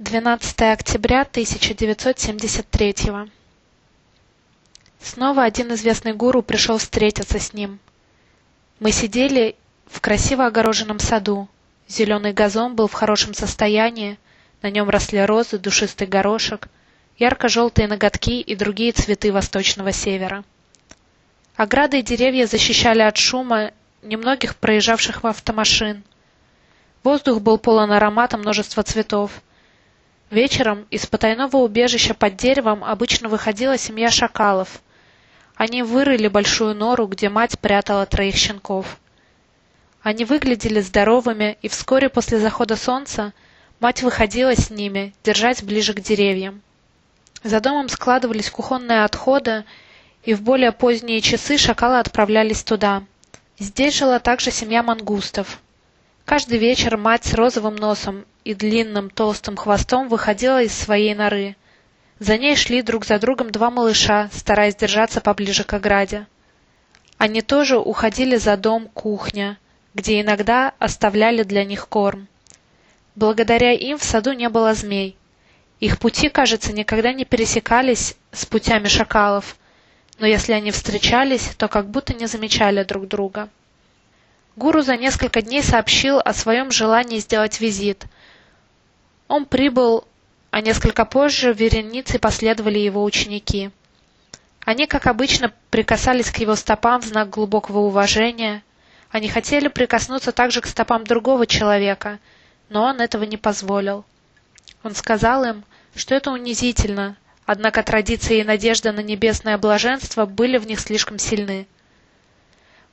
12 октября 1973 Снова один известный гуру пришел встретиться с ним. Мы сидели в красиво огороженном саду. Зеленый газон был в хорошем состоянии, на нем росли розы, душистый горошек, ярко-желтые ноготки и другие цветы восточного севера. Ограды и деревья защищали от шума немногих проезжавших в автомашин. Воздух был полон аромата множества цветов. Вечером из потайного убежища под деревом обычно выходила семья шакалов. Они вырыли большую нору, где мать прятала троих щенков. Они выглядели здоровыми, и вскоре после захода солнца мать выходила с ними, держась ближе к деревьям. За домом складывались кухонные отходы, и в более поздние часы шакалы отправлялись туда. Здесь жила также семья мангустов. Каждый вечер мать с розовым носом и длинным толстым хвостом выходила из своей норы. За ней шли друг за другом два малыша, стараясь держаться поближе к ограде. Они тоже уходили за дом кухня, где иногда оставляли для них корм. Благодаря им в саду не было змей. Их пути, кажется, никогда не пересекались с путями шакалов, но если они встречались, то как будто не замечали друг друга. Гуру за несколько дней сообщил о своем желании сделать визит. Он прибыл, а несколько позже вереницей последовали его ученики. Они, как обычно, прикасались к его стопам в знак глубокого уважения. Они хотели прикоснуться также к стопам другого человека, но он этого не позволил. Он сказал им, что это унизительно, однако традиции и надежда на небесное блаженство были в них слишком сильны.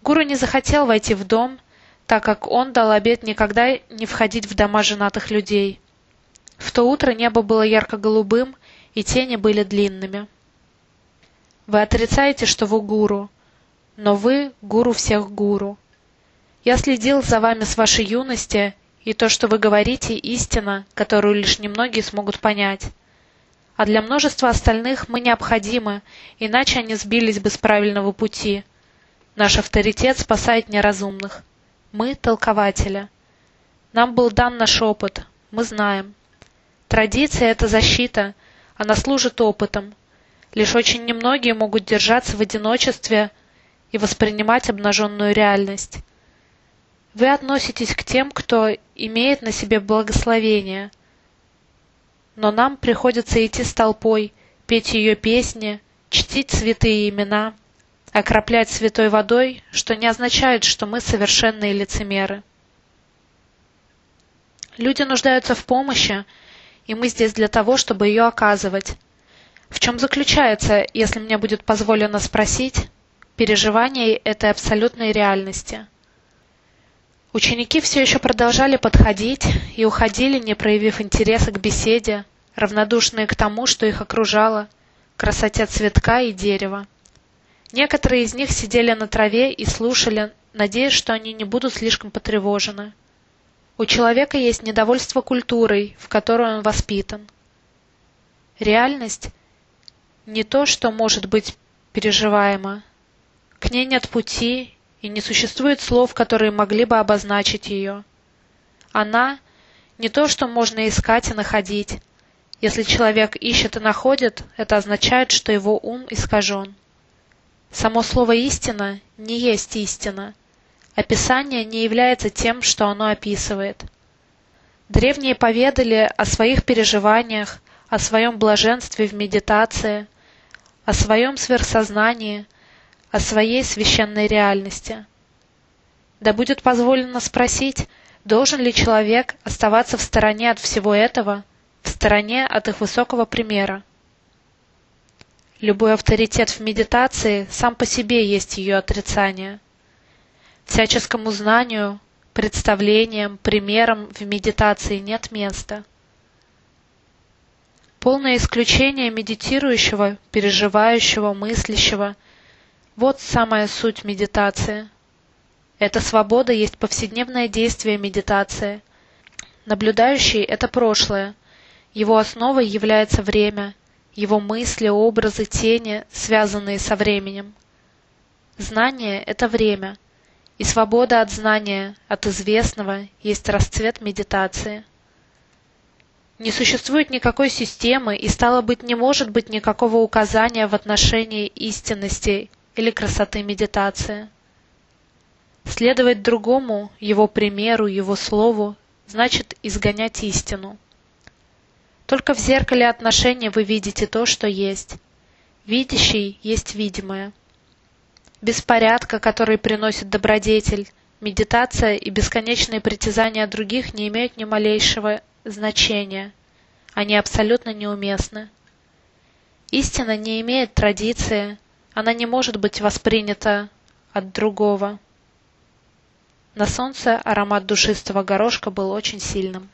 Гуру не захотел войти в дом, так как он дал обет никогда не входить в дома женатых людей. В то утро небо было ярко-голубым, и тени были длинными. Вы отрицаете, что вы гуру, но вы гуру всех гуру. Я следил за вами с вашей юности, и то, что вы говорите, истина, которую лишь немногие смогут понять. А для множества остальных мы необходимы, иначе они сбились бы с правильного пути — Наш авторитет спасает неразумных. Мы — толкователи. Нам был дан наш опыт. Мы знаем. Традиция — это защита. Она служит опытом. Лишь очень немногие могут держаться в одиночестве и воспринимать обнаженную реальность. Вы относитесь к тем, кто имеет на себе благословение. Но нам приходится идти с толпой, петь ее песни, чтить святые имена — окроплять святой водой, что не означает, что мы совершенные лицемеры. Люди нуждаются в помощи, и мы здесь для того, чтобы ее оказывать. В чем заключается, если мне будет позволено спросить, переживание этой абсолютной реальности? Ученики все еще продолжали подходить и уходили, не проявив интереса к беседе, равнодушные к тому, что их окружало, красоте цветка и дерева. Некоторые из них сидели на траве и слушали, надеясь, что они не будут слишком потревожены. У человека есть недовольство культурой, в которой он воспитан. Реальность не то, что может быть переживаемо. К ней нет пути, и не существует слов, которые могли бы обозначить ее. Она не то, что можно искать и находить. Если человек ищет и находит, это означает, что его ум искажен. Само слово «истина» не есть истина. Описание не является тем, что оно описывает. Древние поведали о своих переживаниях, о своем блаженстве в медитации, о своем сверхсознании, о своей священной реальности. Да будет позволено спросить, должен ли человек оставаться в стороне от всего этого, в стороне от их высокого примера. Любой авторитет в медитации сам по себе есть ее отрицание. Всяческому знанию, представлениям, примерам в медитации нет места. Полное исключение медитирующего, переживающего, мыслящего – вот самая суть медитации. Эта свобода есть повседневное действие медитации. Наблюдающий – это прошлое. Его основой является время – его мысли, образы, тени, связанные со временем. Знание — это время, и свобода от знания, от известного, есть расцвет медитации. Не существует никакой системы и, стало быть, не может быть никакого указания в отношении истинности или красоты медитации. Следовать другому, его примеру, его слову, значит изгонять истину. Только в зеркале отношения вы видите то, что есть. Видящий есть видимое. Беспорядка, который приносит добродетель, медитация и бесконечные притязания других не имеют ни малейшего значения. Они абсолютно неуместны. Истина не имеет традиции, она не может быть воспринята от другого. На солнце аромат душистого горошка был очень сильным.